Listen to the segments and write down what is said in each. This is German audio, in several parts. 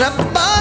ரப்பா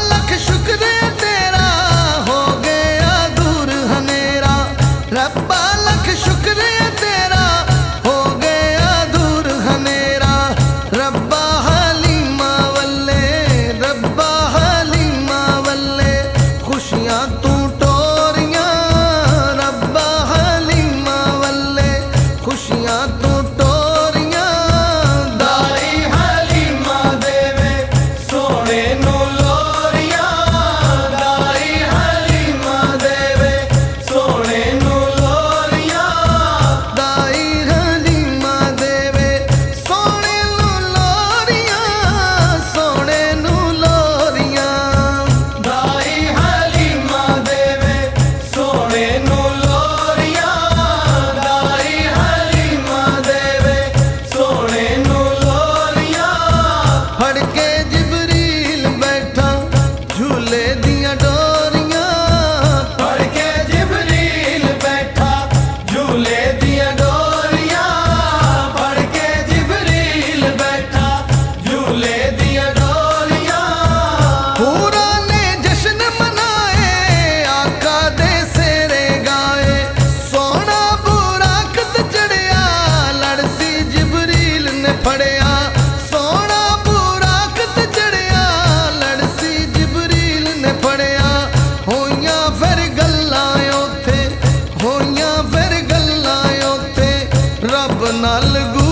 ਨਾਲ